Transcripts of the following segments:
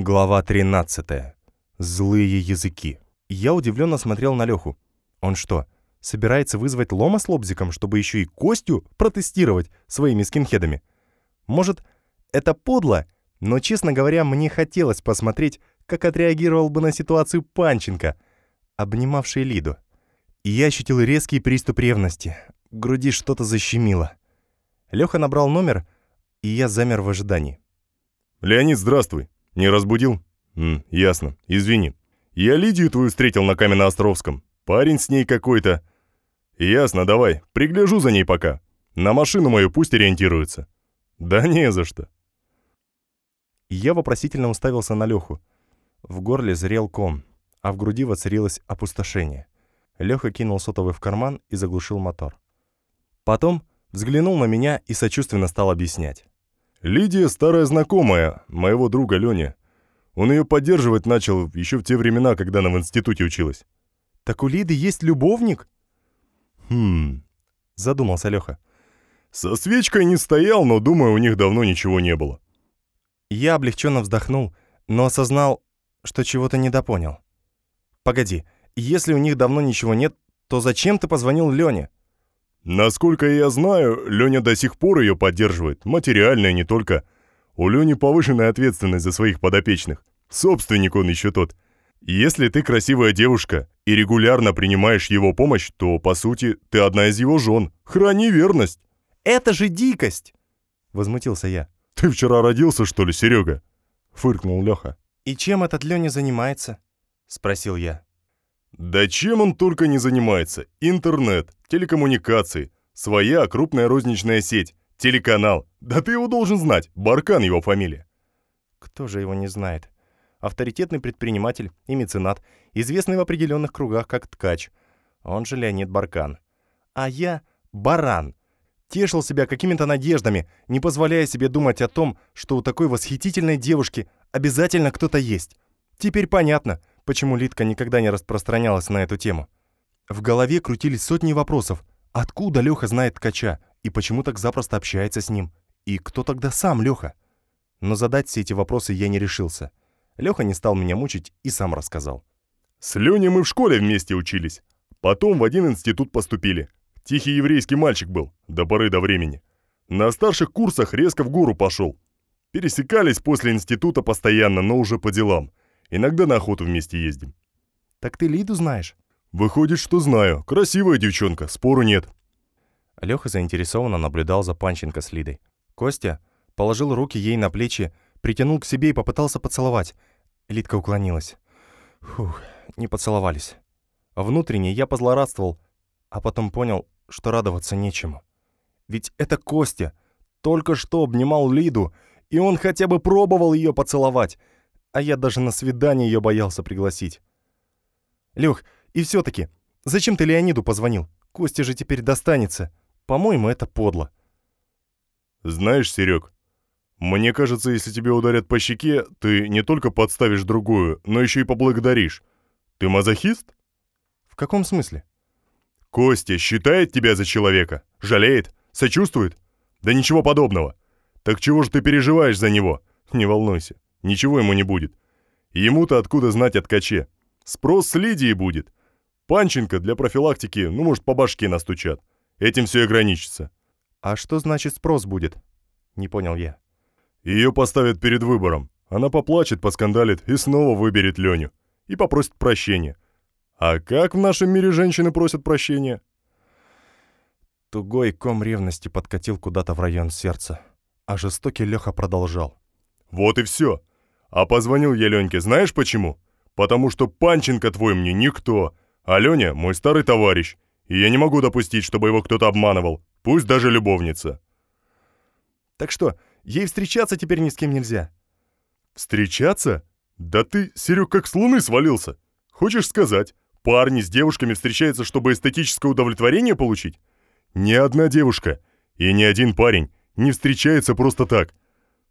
Глава 13. Злые языки. Я удивленно смотрел на Леху. Он что, собирается вызвать Лома с Лобзиком, чтобы еще и Костю протестировать своими скинхедами? Может, это подло, но, честно говоря, мне хотелось посмотреть, как отреагировал бы на ситуацию Панченко, обнимавший Лиду. И я ощутил резкий приступ ревности. В груди что-то защемило. Леха набрал номер, и я замер в ожидании. «Леонид, здравствуй!» «Не разбудил?» М, «Ясно. Извини. Я Лидию твою встретил на Каменноостровском. Парень с ней какой-то». «Ясно, давай. Пригляжу за ней пока. На машину мою пусть ориентируется». «Да не за что». Я вопросительно уставился на Леху. В горле зрел ком, а в груди воцарилось опустошение. Леха кинул сотовый в карман и заглушил мотор. Потом взглянул на меня и сочувственно стал объяснять. Лидия старая знакомая моего друга Лёни. Он ее поддерживать начал еще в те времена, когда она в институте училась. «Так у Лиды есть любовник?» «Хм...» — задумался Леха. «Со свечкой не стоял, но, думаю, у них давно ничего не было». Я облегченно вздохнул, но осознал, что чего-то недопонял. «Погоди, если у них давно ничего нет, то зачем ты позвонил Лене?» Насколько я знаю, Леня до сих пор ее поддерживает, материально не только. У Лени повышенная ответственность за своих подопечных. Собственник он еще тот. Если ты красивая девушка и регулярно принимаешь его помощь, то, по сути, ты одна из его жен. Храни верность. «Это же дикость!» — возмутился я. «Ты вчера родился, что ли, Серега?» — фыркнул Леха. «И чем этот Леня занимается?» — спросил я. Да чем он только не занимается. Интернет, телекоммуникации, своя крупная розничная сеть, телеканал. Да ты его должен знать, Баркан его фамилия. Кто же его не знает? Авторитетный предприниматель и меценат, известный в определенных кругах как ткач. Он же Леонид Баркан. А я — баран. Тешил себя какими-то надеждами, не позволяя себе думать о том, что у такой восхитительной девушки обязательно кто-то есть. Теперь понятно, почему Литка никогда не распространялась на эту тему. В голове крутились сотни вопросов. Откуда Леха знает ткача? И почему так запросто общается с ним? И кто тогда сам Леха? Но задать все эти вопросы я не решился. Леха не стал меня мучить и сам рассказал. «С Леней мы в школе вместе учились. Потом в один институт поступили. Тихий еврейский мальчик был, до поры до времени. На старших курсах резко в гору пошел. Пересекались после института постоянно, но уже по делам. Иногда на охоту вместе ездим». «Так ты Лиду знаешь?» «Выходит, что знаю. Красивая девчонка, спору нет». Леха заинтересованно наблюдал за Панченко с Лидой. Костя положил руки ей на плечи, притянул к себе и попытался поцеловать. Лидка уклонилась. Фух, не поцеловались. Внутренне я позлорадствовал, а потом понял, что радоваться нечему. Ведь это Костя. Только что обнимал Лиду, и он хотя бы пробовал ее поцеловать а я даже на свидание ее боялся пригласить. Лех, и все-таки, зачем ты Леониду позвонил? Костя же теперь достанется. По-моему, это подло. Знаешь, Серег, мне кажется, если тебе ударят по щеке, ты не только подставишь другую, но еще и поблагодаришь. Ты мазохист? В каком смысле? Костя считает тебя за человека? Жалеет? Сочувствует? Да ничего подобного. Так чего же ты переживаешь за него? Не волнуйся. Ничего ему не будет. Ему-то откуда знать о ткаче? Спрос с Лидии будет. Панченко для профилактики, ну, может, по башке настучат. Этим все и ограничится. А что значит спрос будет? Не понял я. Ее поставят перед выбором. Она поплачет, поскандалит и снова выберет Леню. И попросит прощения. А как в нашем мире женщины просят прощения? Тугой ком ревности подкатил куда-то в район сердца. А жестокий Леха продолжал. Вот и все. А позвонил я Леньке, знаешь почему? Потому что Панченко твой мне никто, а Леня мой старый товарищ, и я не могу допустить, чтобы его кто-то обманывал, пусть даже любовница. Так что, ей встречаться теперь ни с кем нельзя? Встречаться? Да ты, Серег, как с луны свалился. Хочешь сказать, парни с девушками встречаются, чтобы эстетическое удовлетворение получить? Ни одна девушка и ни один парень не встречается просто так.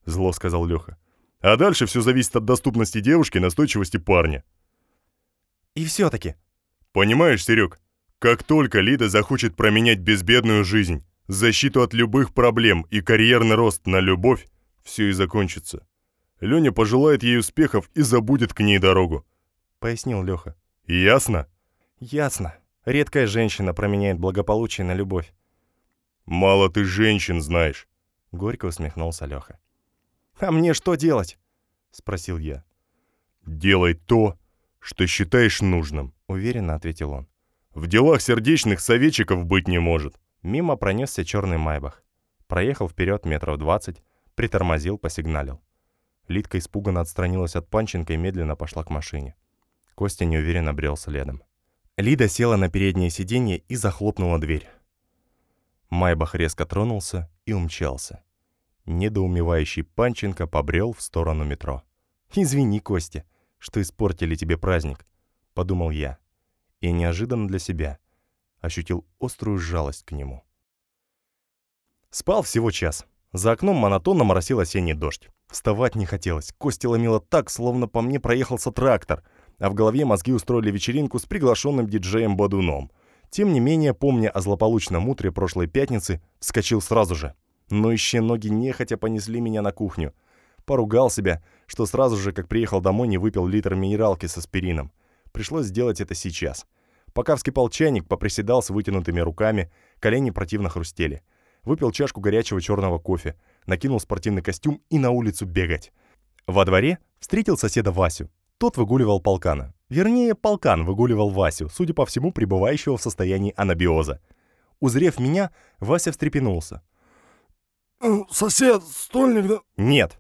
Зло сказал Леха. А дальше все зависит от доступности девушки, настойчивости парня. И все-таки. Понимаешь, Серег, как только Лида захочет променять безбедную жизнь, защиту от любых проблем и карьерный рост на любовь, все и закончится. Леня пожелает ей успехов и забудет к ней дорогу», — пояснил Леха. «Ясно?» «Ясно. Редкая женщина променяет благополучие на любовь». «Мало ты женщин знаешь», — горько усмехнулся Леха. «А мне что делать?» — спросил я. «Делай то, что считаешь нужным», — уверенно ответил он. «В делах сердечных советчиков быть не может». Мимо пронесся черный майбах. Проехал вперед метров двадцать, притормозил, посигналил. Лидка испуганно отстранилась от Панченко и медленно пошла к машине. Костя неуверенно брел следом. Лида села на переднее сиденье и захлопнула дверь. Майбах резко тронулся и умчался. Недоумевающий Панченко побрел в сторону метро. «Извини, Костя, что испортили тебе праздник», — подумал я. И неожиданно для себя ощутил острую жалость к нему. Спал всего час. За окном монотонно моросил осенний дождь. Вставать не хотелось. Кости ломило так, словно по мне проехался трактор, а в голове мозги устроили вечеринку с приглашенным диджеем Бадуном. Тем не менее, помня о злополучном утре прошлой пятницы, вскочил сразу же. Но еще ноги нехотя понесли меня на кухню. Поругал себя, что сразу же, как приехал домой, не выпил литр минералки с аспирином. Пришлось сделать это сейчас. Пока вскипал чайник, поприседал с вытянутыми руками, колени противно хрустели. Выпил чашку горячего черного кофе, накинул спортивный костюм и на улицу бегать. Во дворе встретил соседа Васю. Тот выгуливал полкана. Вернее, полкан выгуливал Васю, судя по всему, пребывающего в состоянии анабиоза. Узрев меня, Вася встрепенулся. Э, «Сосед, стольник, да?» «Нет».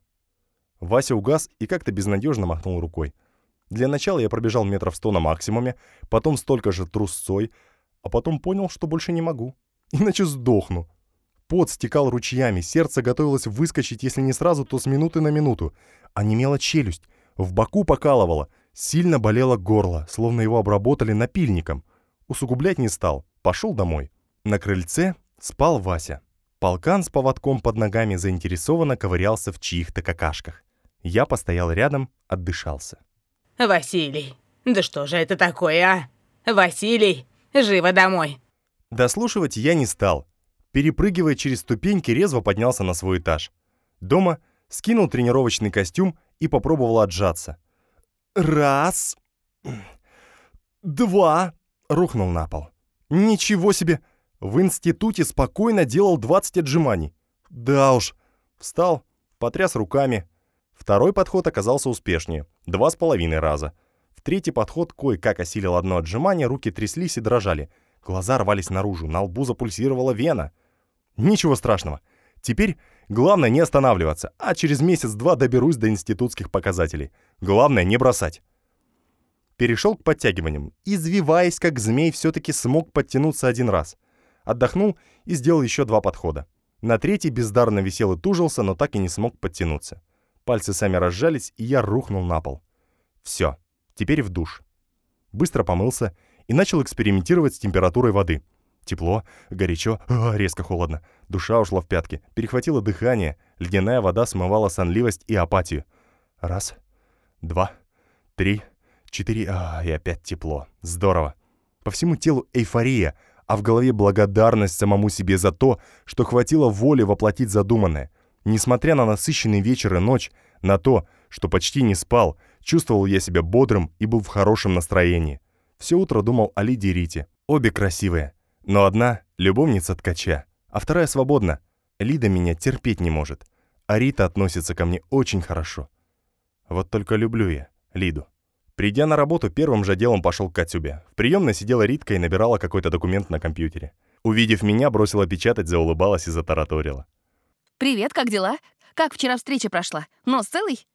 Вася угас и как-то безнадежно махнул рукой. Для начала я пробежал метров сто на максимуме, потом столько же трусцой, а потом понял, что больше не могу. Иначе сдохну. Пот стекал ручьями, сердце готовилось выскочить, если не сразу, то с минуты на минуту. А немела челюсть, в боку покалывало, сильно болело горло, словно его обработали напильником. Усугублять не стал, пошел домой. На крыльце спал Вася. Полкан с поводком под ногами заинтересованно ковырялся в чьих-то какашках. Я постоял рядом, отдышался. «Василий, да что же это такое, а? Василий, живо домой!» Дослушивать я не стал. Перепрыгивая через ступеньки, резво поднялся на свой этаж. Дома скинул тренировочный костюм и попробовал отжаться. «Раз, два», — рухнул на пол. «Ничего себе! В институте спокойно делал 20 отжиманий. Да уж. Встал, потряс руками. Второй подход оказался успешнее. Два с половиной раза. В третий подход кое-как осилил одно отжимание, руки тряслись и дрожали. Глаза рвались наружу, на лбу запульсировала вена. Ничего страшного. Теперь главное не останавливаться, а через месяц-два доберусь до институтских показателей. Главное не бросать. Перешел к подтягиваниям. Извиваясь, как змей, все-таки смог подтянуться один раз отдохнул и сделал еще два подхода. На третий бездарно висел и тужился, но так и не смог подтянуться. Пальцы сами разжались, и я рухнул на пол. Все, теперь в душ. Быстро помылся и начал экспериментировать с температурой воды. Тепло, горячо, а, резко холодно. Душа ушла в пятки, перехватило дыхание, ледяная вода смывала сонливость и апатию. Раз, два, три, четыре, а, и опять тепло. Здорово. По всему телу эйфория, а в голове благодарность самому себе за то, что хватило воли воплотить задуманное. Несмотря на насыщенный вечер и ночь, на то, что почти не спал, чувствовал я себя бодрым и был в хорошем настроении. Все утро думал о Лиде Рите. Обе красивые. Но одна — любовница ткача, а вторая свободна. Лида меня терпеть не может, а Рита относится ко мне очень хорошо. Вот только люблю я Лиду. Придя на работу, первым же делом пошел к Катюбе. В приемной сидела Ритка и набирала какой-то документ на компьютере. Увидев меня, бросила печатать, заулыбалась и затараторила. «Привет, как дела? Как вчера встреча прошла? Нос целый?»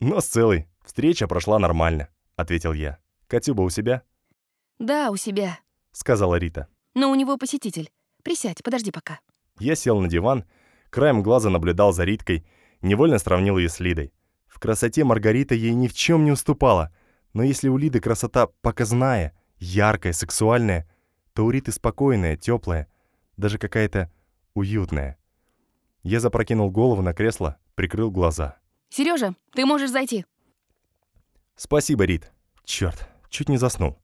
«Нос целый. Встреча прошла нормально», — ответил я. «Катюба у себя?» «Да, у себя», — сказала Рита. «Но у него посетитель. Присядь, подожди пока». Я сел на диван, краем глаза наблюдал за Риткой, невольно сравнил ее с Лидой. В красоте Маргарита ей ни в чем не уступала — но если у Лиды красота показная, яркая, сексуальная, то у Риты спокойная, теплая, даже какая-то уютная. Я запрокинул голову на кресло, прикрыл глаза. «Сережа, ты можешь зайти». «Спасибо, Рит. Черт, чуть не заснул.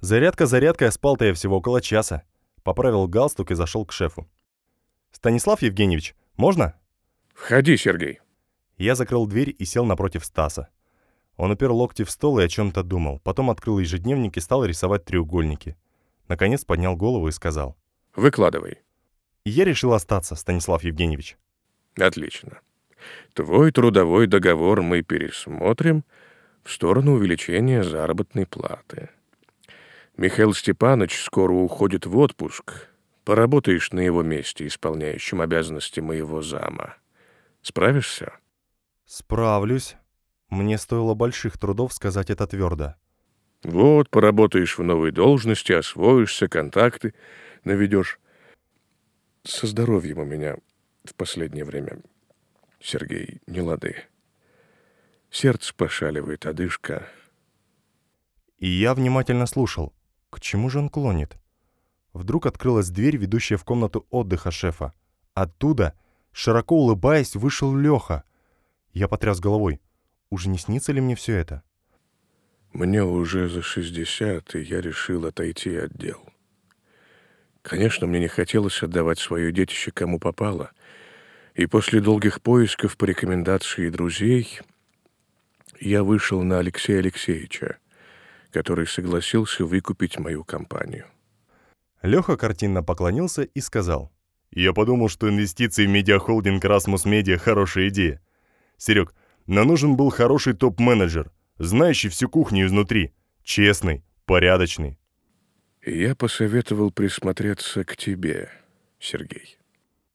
Зарядка-зарядка, спал-то я всего около часа». Поправил галстук и зашел к шефу. «Станислав Евгеньевич, можно?» «Входи, Сергей». Я закрыл дверь и сел напротив Стаса. Он упер локти в стол и о чем-то думал, потом открыл ежедневник и стал рисовать треугольники. Наконец поднял голову и сказал. Выкладывай. «Я решил остаться, Станислав Евгеньевич». Отлично. Твой трудовой договор мы пересмотрим в сторону увеличения заработной платы. Михаил Степанович скоро уходит в отпуск. Поработаешь на его месте, исполняющим обязанности моего зама. Справишься? «Справлюсь». Мне стоило больших трудов сказать это твердо. Вот, поработаешь в новой должности, освоишься, контакты наведешь. Со здоровьем у меня в последнее время, Сергей, не лады. Сердце пошаливает, одышка. И я внимательно слушал. К чему же он клонит? Вдруг открылась дверь, ведущая в комнату отдыха шефа. Оттуда, широко улыбаясь, вышел Леха. Я потряс головой. Уже не снится ли мне все это? Мне уже за 60, и я решил отойти от дел. Конечно, мне не хотелось отдавать свое детище кому попало. И после долгих поисков по рекомендации друзей я вышел на Алексея Алексеевича, который согласился выкупить мою компанию. Леха картинно поклонился и сказал. Я подумал, что инвестиции в медиахолдинг Расмус Медиа – хорошая идея. Серег, нам нужен был хороший топ-менеджер, знающий всю кухню изнутри, честный, порядочный. Я посоветовал присмотреться к тебе, Сергей.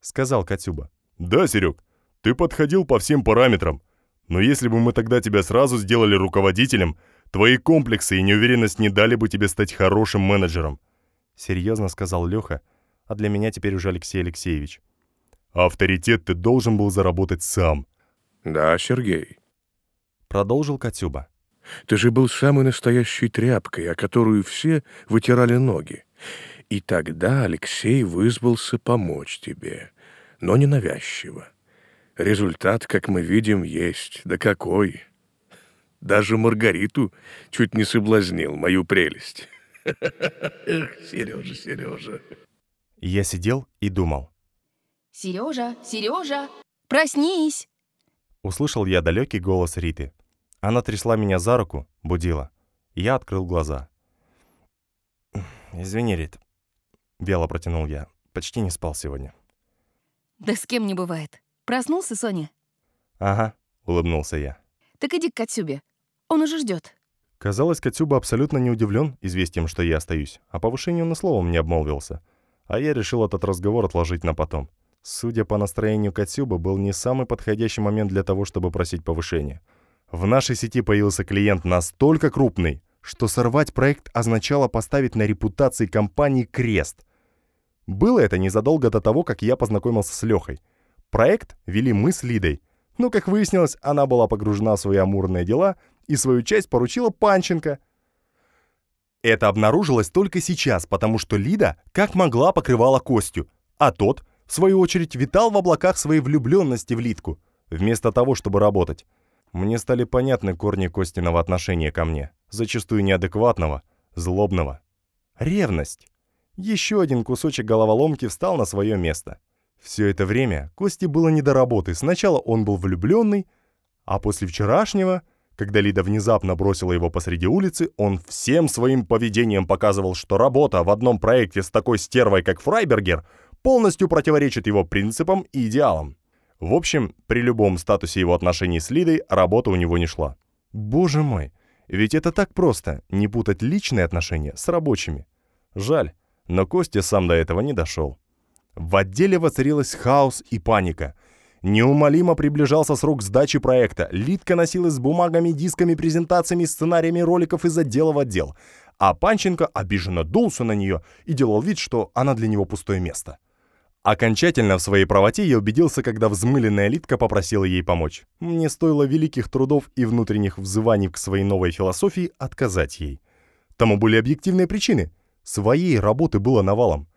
Сказал Катюба. Да, Серег, ты подходил по всем параметрам. Но если бы мы тогда тебя сразу сделали руководителем, твои комплексы и неуверенность не дали бы тебе стать хорошим менеджером. Серьезно сказал Леха, а для меня теперь уже Алексей Алексеевич. Авторитет ты должен был заработать сам. Да, Сергей. Продолжил Катюба. Ты же был самой настоящей тряпкой, о которую все вытирали ноги. И тогда Алексей вызвался помочь тебе, но ненавязчиво. Результат, как мы видим, есть. Да какой! Даже Маргариту чуть не соблазнил мою прелесть. Эх, Сережа, Сережа. Я сидел и думал. Сережа, Сережа, проснись! Услышал я далекий голос Риты. Она трясла меня за руку, будила. Я открыл глаза. «Извини, Рит», — вяло протянул я. «Почти не спал сегодня». Да с кем не бывает. Проснулся, Соня? «Ага», — улыбнулся я. Так иди к Катюбе. Он уже ждет. Казалось, Катюба абсолютно не удивлен известием, что я остаюсь. О повышении он и словом не обмолвился. А я решил этот разговор отложить на потом. Судя по настроению Катюбы, был не самый подходящий момент для того, чтобы просить повышения. В нашей сети появился клиент настолько крупный, что сорвать проект означало поставить на репутации компании крест. Было это незадолго до того, как я познакомился с Лехой. Проект вели мы с Лидой. Но, как выяснилось, она была погружена в свои амурные дела и свою часть поручила Панченко. Это обнаружилось только сейчас, потому что Лида как могла покрывала Костю, а тот, в свою очередь, витал в облаках своей влюбленности в Лидку, вместо того, чтобы работать. Мне стали понятны корни Костиного отношения ко мне, зачастую неадекватного, злобного. Ревность. Еще один кусочек головоломки встал на свое место. Все это время Кости было не до работы. Сначала он был влюбленный, а после вчерашнего, когда Лида внезапно бросила его посреди улицы, он всем своим поведением показывал, что работа в одном проекте с такой стервой, как Фрайбергер, полностью противоречит его принципам и идеалам. В общем, при любом статусе его отношений с Лидой работа у него не шла. Боже мой, ведь это так просто, не путать личные отношения с рабочими. Жаль, но Костя сам до этого не дошел. В отделе воцарилась хаос и паника. Неумолимо приближался срок сдачи проекта. Лидка носилась с бумагами, дисками, презентациями, сценариями роликов из отдела в отдел. А Панченко обиженно дулся на нее и делал вид, что она для него пустое место. Окончательно в своей правоте я убедился, когда взмыленная Литка попросила ей помочь. Мне стоило великих трудов и внутренних взываний к своей новой философии отказать ей. Тому были объективные причины. Своей работы было навалом.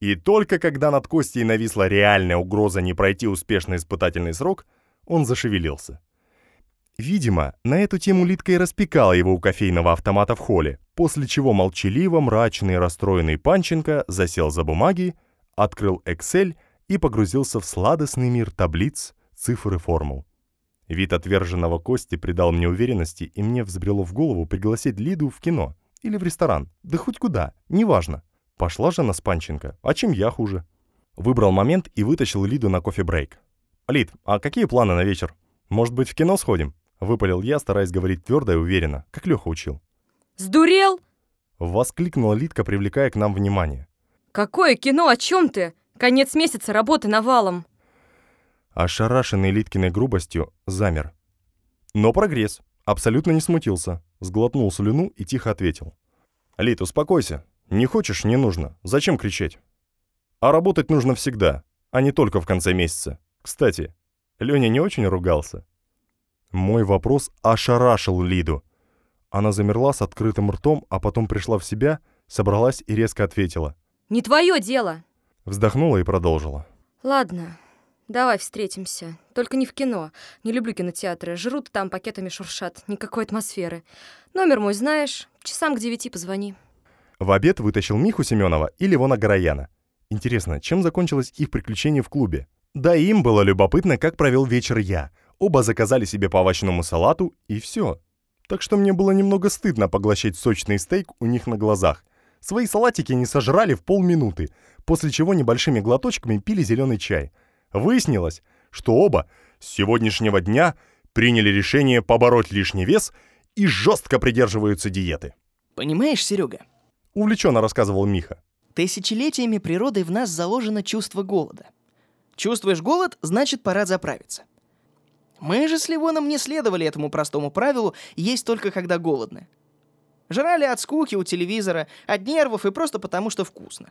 И только когда над Костей нависла реальная угроза не пройти успешный испытательный срок, он зашевелился. Видимо, на эту тему Литка и распекала его у кофейного автомата в холле, после чего молчаливо, мрачный и расстроенный Панченко засел за бумаги, открыл Excel и погрузился в сладостный мир таблиц, цифр и формул. Вид отверженного Кости придал мне уверенности, и мне взбрело в голову пригласить Лиду в кино или в ресторан, да хоть куда, неважно. Пошла же на Спанченко, а чем я хуже? Выбрал момент и вытащил Лиду на кофе-брейк. «Лид, а какие планы на вечер? Может быть, в кино сходим?» Выпалил я, стараясь говорить твердо и уверенно, как Леха учил. Сдурел? Воскликнула Лидка, привлекая к нам внимание. Какое кино? О чем ты? Конец месяца, работы навалом. Ошарашенный Литкиной грубостью, замер. Но прогресс. Абсолютно не смутился. Сглотнул слюну и тихо ответил. «Лид, успокойся. Не хочешь — не нужно. Зачем кричать? А работать нужно всегда, а не только в конце месяца. Кстати, Леня не очень ругался?» Мой вопрос ошарашил Лиду. Она замерла с открытым ртом, а потом пришла в себя, собралась и резко ответила. Не твое дело. Вздохнула и продолжила. Ладно, давай встретимся. Только не в кино. Не люблю кинотеатры. Жрут там, пакетами шуршат. Никакой атмосферы. Номер мой знаешь. Часам к девяти позвони. В обед вытащил Миху Семенова и Ливона Горояна. Интересно, чем закончилось их приключение в клубе? Да им было любопытно, как провел вечер я. Оба заказали себе по овощному салату, и все. Так что мне было немного стыдно поглощать сочный стейк у них на глазах. Свои салатики не сожрали в полминуты, после чего небольшими глоточками пили зеленый чай. Выяснилось, что оба с сегодняшнего дня приняли решение побороть лишний вес и жестко придерживаются диеты. Понимаешь, Серега, Увлеченно рассказывал Миха. тысячелетиями природой в нас заложено чувство голода. Чувствуешь голод, значит, пора заправиться. Мы же с Ливоном не следовали этому простому правилу есть только когда голодны. Жрали от скуки у телевизора, от нервов и просто потому, что вкусно.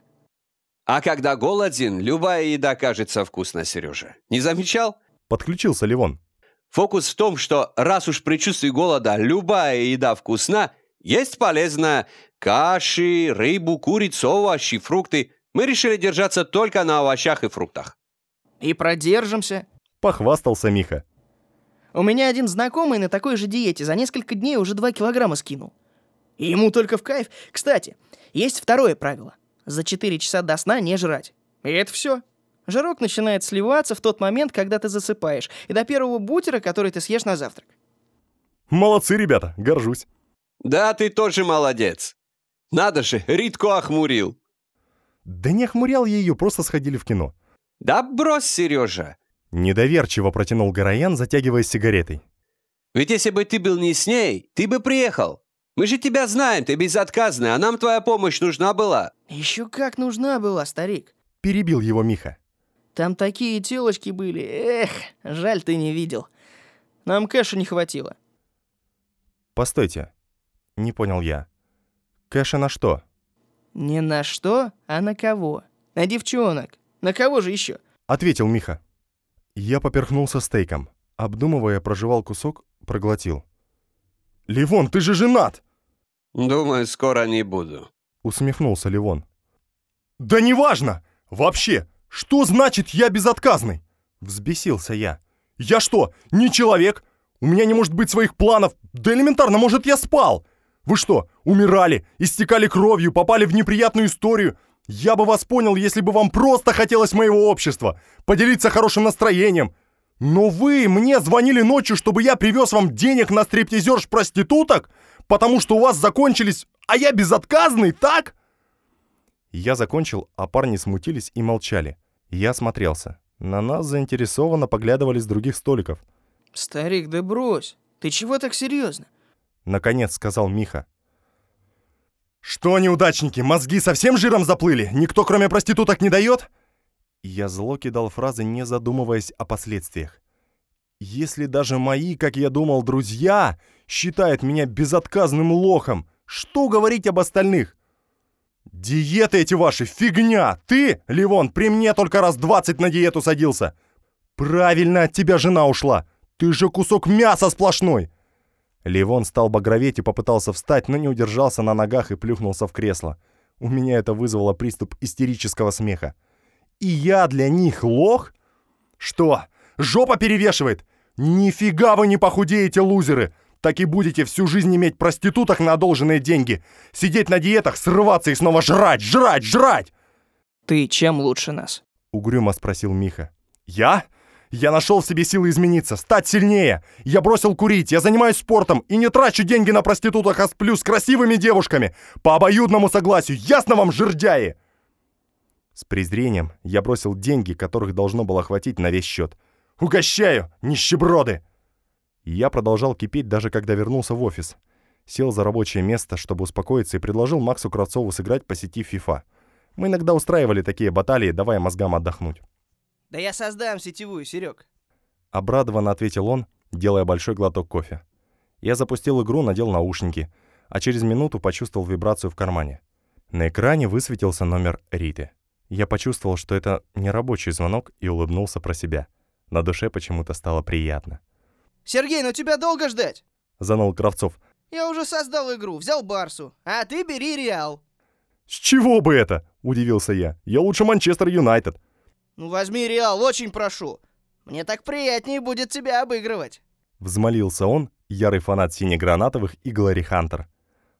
А когда голоден, любая еда кажется вкусной, Сережа. Не замечал? Подключился Ливон. Фокус в том, что раз уж при чувстве голода любая еда вкусна, есть полезная каши, рыбу, курицу, овощи, фрукты. Мы решили держаться только на овощах и фруктах. И продержимся. Похвастался Миха. У меня один знакомый на такой же диете за несколько дней уже 2 килограмма скинул. И ему только в кайф. Кстати, есть второе правило. За 4 часа до сна не жрать. И это все. Жирок начинает сливаться в тот момент, когда ты засыпаешь, и до первого бутера, который ты съешь на завтрак. Молодцы, ребята, горжусь. Да, ты тоже молодец. Надо же, Ритку охмурил. Да не охмурял я ее, просто сходили в кино. Да брось, Сережа. Недоверчиво протянул Гороян, затягиваясь сигаретой. Ведь если бы ты был не с ней, ты бы приехал. Мы же тебя знаем, ты безотказный, а нам твоя помощь нужна была. Еще как нужна была, старик. Перебил его Миха. Там такие телочки были. Эх, жаль, ты не видел. Нам кэша не хватило. Постойте. Не понял я. Кэша на что? Не на что, а на кого? На девчонок. На кого же еще? Ответил Миха. Я поперхнулся стейком. Обдумывая, прожевал кусок, проглотил. «Ливон, ты же женат!» Думаю, скоро не буду. Усмехнулся Ливон. «Да неважно! Вообще, что значит «я безотказный»?» Взбесился я. «Я что, не человек? У меня не может быть своих планов. Да элементарно, может, я спал? Вы что, умирали, истекали кровью, попали в неприятную историю? Я бы вас понял, если бы вам просто хотелось моего общества, поделиться хорошим настроением. Но вы мне звонили ночью, чтобы я привез вам денег на стриптизерш-проституток, потому что у вас закончились, а я безотказный, так?» Я закончил, а парни смутились и молчали. Я осмотрелся. На нас заинтересованно поглядывали с других столиков. Старик, да брось. Ты чего так серьезно? Наконец сказал Миха. «Что, неудачники, мозги совсем жиром заплыли? Никто, кроме проституток, не дает?» Я зло кидал фразы, не задумываясь о последствиях. «Если даже мои, как я думал, друзья считают меня безотказным лохом, что говорить об остальных? Диеты эти ваши, фигня! Ты, Ливон, при мне только раз двадцать на диету садился. Правильно от тебя жена ушла. Ты же кусок мяса сплошной!» Ливон стал багроветь и попытался встать, но не удержался на ногах и плюхнулся в кресло. У меня это вызвало приступ истерического смеха. «И я для них лох? Что, жопа перевешивает? Нифига вы не похудеете, лузеры! Так и будете всю жизнь иметь проституток на одолженные деньги. Сидеть на диетах, срываться и снова жрать, жрать, жрать!» Ты чем лучше нас? Угрюмо спросил Миха. «Я? Я нашел в себе силы измениться, стать сильнее. Я бросил курить, я занимаюсь спортом и не трачу деньги на проституток, а сплю с красивыми девушками. По обоюдному согласию, ясно вам, жердяи?» С презрением я бросил деньги, которых должно было хватить на весь счет. «Угощаю, нищеброды!» И я продолжал кипеть, даже когда вернулся в офис. Сел за рабочее место, чтобы успокоиться, и предложил Максу Кравцову сыграть по сети FIFA. Мы иногда устраивали такие баталии, давая мозгам отдохнуть. Да я создам сетевую, Серег. Обрадованно ответил он, делая большой глоток кофе. Я запустил игру, надел наушники, а через минуту почувствовал вибрацию в кармане. На экране высветился номер Риты. Я почувствовал, что это не рабочий звонок, и улыбнулся про себя. На душе почему-то стало приятно. Сергей, ну тебя долго ждать? Заныл Кравцов. Я уже создал игру, взял Барсу, а ты бери Реал. «С чего бы это?» – удивился я. «Я лучше Манчестер Юнайтед». Ну возьми Реал, очень прошу. Мне так приятнее будет тебя обыгрывать. Взмолился он, ярый фанат синегранатовых и Глори Хантер.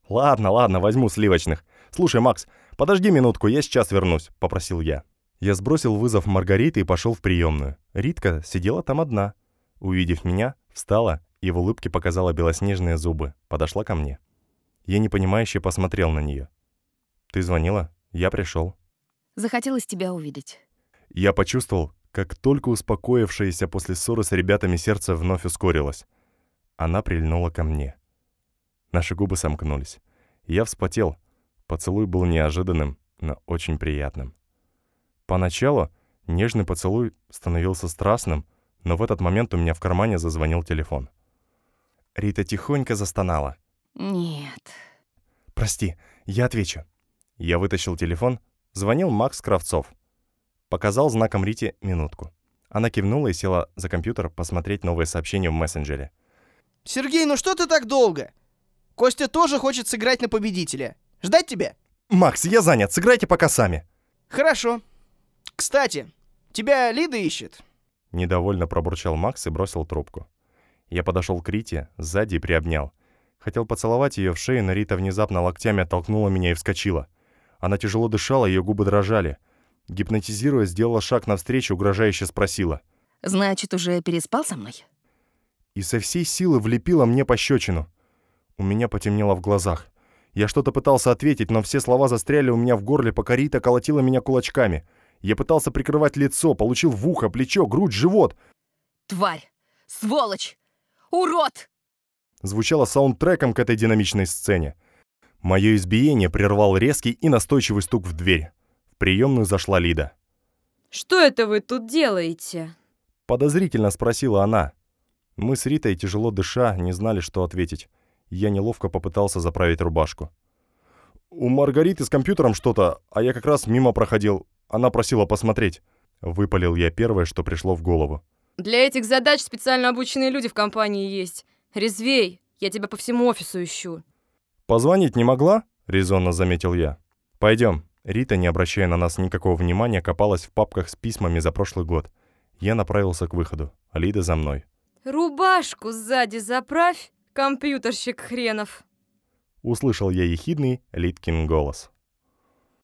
«Ладно, ладно, возьму сливочных. Слушай, Макс, подожди минутку, я сейчас вернусь», — попросил я. Я сбросил вызов Маргариты и пошел в приемную. Ритка сидела там одна. Увидев меня, встала и в улыбке показала белоснежные зубы, подошла ко мне. Я непонимающе посмотрел на нее. «Ты звонила? Я пришел». Захотелось тебя увидеть. Я почувствовал, как только успокоившееся после ссоры с ребятами сердце вновь ускорилось. Она прильнула ко мне. Наши губы сомкнулись. Я вспотел. Поцелуй был неожиданным, но очень приятным. Поначалу нежный поцелуй становился страстным, но в этот момент у меня в кармане зазвонил телефон. Рита тихонько застонала. Нет. «Прости, я отвечу». Я вытащил телефон. Звонил Макс Кравцов. Показал знаком Рите минутку. Она кивнула и села за компьютер посмотреть новые сообщения в мессенджере. Сергей, ну что ты так долго? Костя тоже хочет сыграть на победителя. Ждать тебя? «Макс, я занят, сыграйте пока сами». Хорошо. Кстати, тебя Лида ищет. Недовольно пробурчал Макс и бросил трубку. Я подошел к Рите, сзади и приобнял. Хотел поцеловать ее в шею, но Рита внезапно локтями оттолкнула меня и вскочила. Она тяжело дышала, ее губы дрожали. Гипнотизируя, сделала шаг навстречу, угрожающе спросила. Значит, уже переспал со мной? И со всей силы влепила мне пощечину. У меня потемнело в глазах. Я что-то пытался ответить, но все слова застряли у меня в горле, пока Рита колотила меня кулачками. Я пытался прикрывать лицо, получил в ухо, плечо, грудь, живот. Тварь! Сволочь! Урод! Звучало саундтреком к этой динамичной сцене. Мое избиение прервал резкий и настойчивый стук в дверь. В приемную зашла Лида. Что это вы тут делаете? Подозрительно спросила она. Мы с Ритой, тяжело дыша, не знали, что ответить. Я неловко попытался заправить рубашку. «У Маргариты с компьютером что-то, а я как раз мимо проходил. Она просила посмотреть». Выпалил я первое, что пришло в голову. Для этих задач специально обученные люди в компании есть. Резвей, я тебя по всему офису ищу. «Позвонить не могла?» — резонно заметил я. «Пойдем». Рита, не обращая на нас никакого внимания, копалась в папках с письмами за прошлый год. Я направился к выходу, Лида за мной. Рубашку сзади заправь, компьютерщик хренов. Услышал я ехидный Литкин голос.